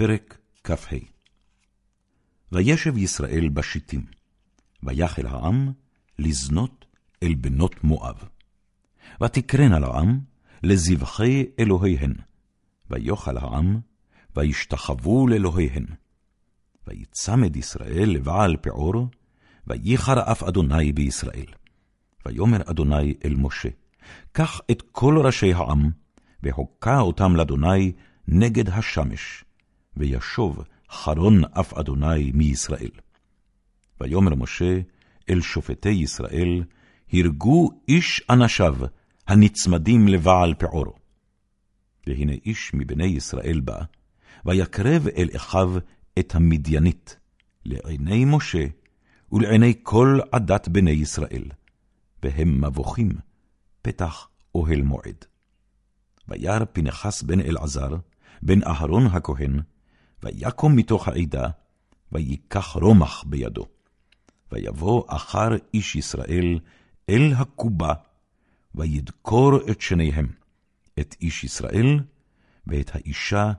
פרק כ"ה וישב ישראל בשיטים, ויחל העם לזנות אל בנות מואב. ותקרן על העם לזבחי אלוהיהן, ויאכל העם, וישתחוו לאלוהיהן. ויצמד ישראל לבעל פעור, וייחר אף אדוני בישראל. ויאמר אדוני אל משה, קח את כל ראשי העם, והוקע אותם לאדוני נגד השמש, וישוב חרון אף אדוני מישראל. ויאמר משה אל שופטי ישראל, הרגו איש אנשיו, הנצמדים לבעל פעורו. והנה איש מבני ישראל בא, ויקרב אל אחיו את המדיינית, לעיני משה ולעיני כל עדת בני ישראל, והם מבוכים פתח אוהל מועד. וירא פנחס בן אלעזר, בן אהרון הכהן, ויקום מתוך העדה, ויקח רומח בידו. ויבוא אחר איש ישראל אל הקובה, וידקור את שניהם, את איש ישראל ואת האישה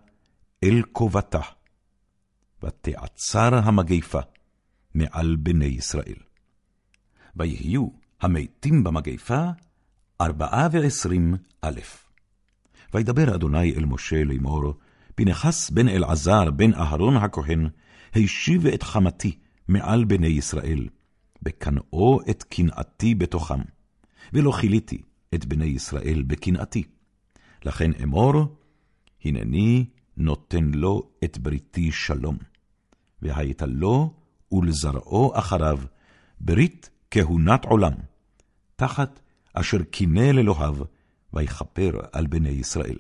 אל קובתה. ותעצר המגיפה מעל בני ישראל. ויהיו המתים במגיפה ארבעה ועשרים אלף. וידבר אדוני אל משה לאמור, פנחס בן אלעזר בן אהרון הכהן, הישיב את חמתי מעל בני ישראל, בקנאו את קנאתי בתוכם, ולא כיליתי את בני ישראל בקנאתי. לכן אמור, הנני נותן לו את בריתי שלום, והייתה לו ולזרעו אחריו ברית כהונת עולם, תחת אשר קינא לאלוהיו, ויכפר על בני ישראל.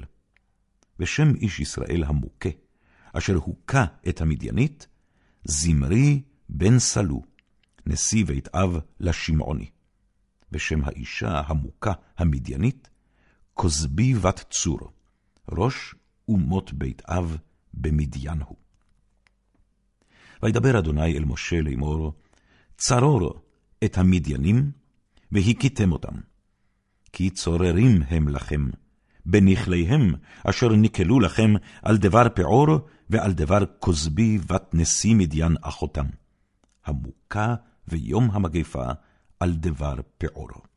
ושם איש ישראל המוכה, אשר הוכה את המדיינית, זמרי בן סלו, נשיא בית אב לשמעוני. ושם האישה המוכה המדיינית, כוזבי בת צור, ראש אומות בית אב במדיין הוא. וידבר אדוני אל משה לאמור, צרור את המדיינים, והכיתם אותם. כי צוררים הם לכם, בנכליהם, אשר נקלו לכם על דבר פעור, ועל דבר כוזבי בת נשיא מדיין אחותם, המוכה ויום המגפה על דבר פעורו.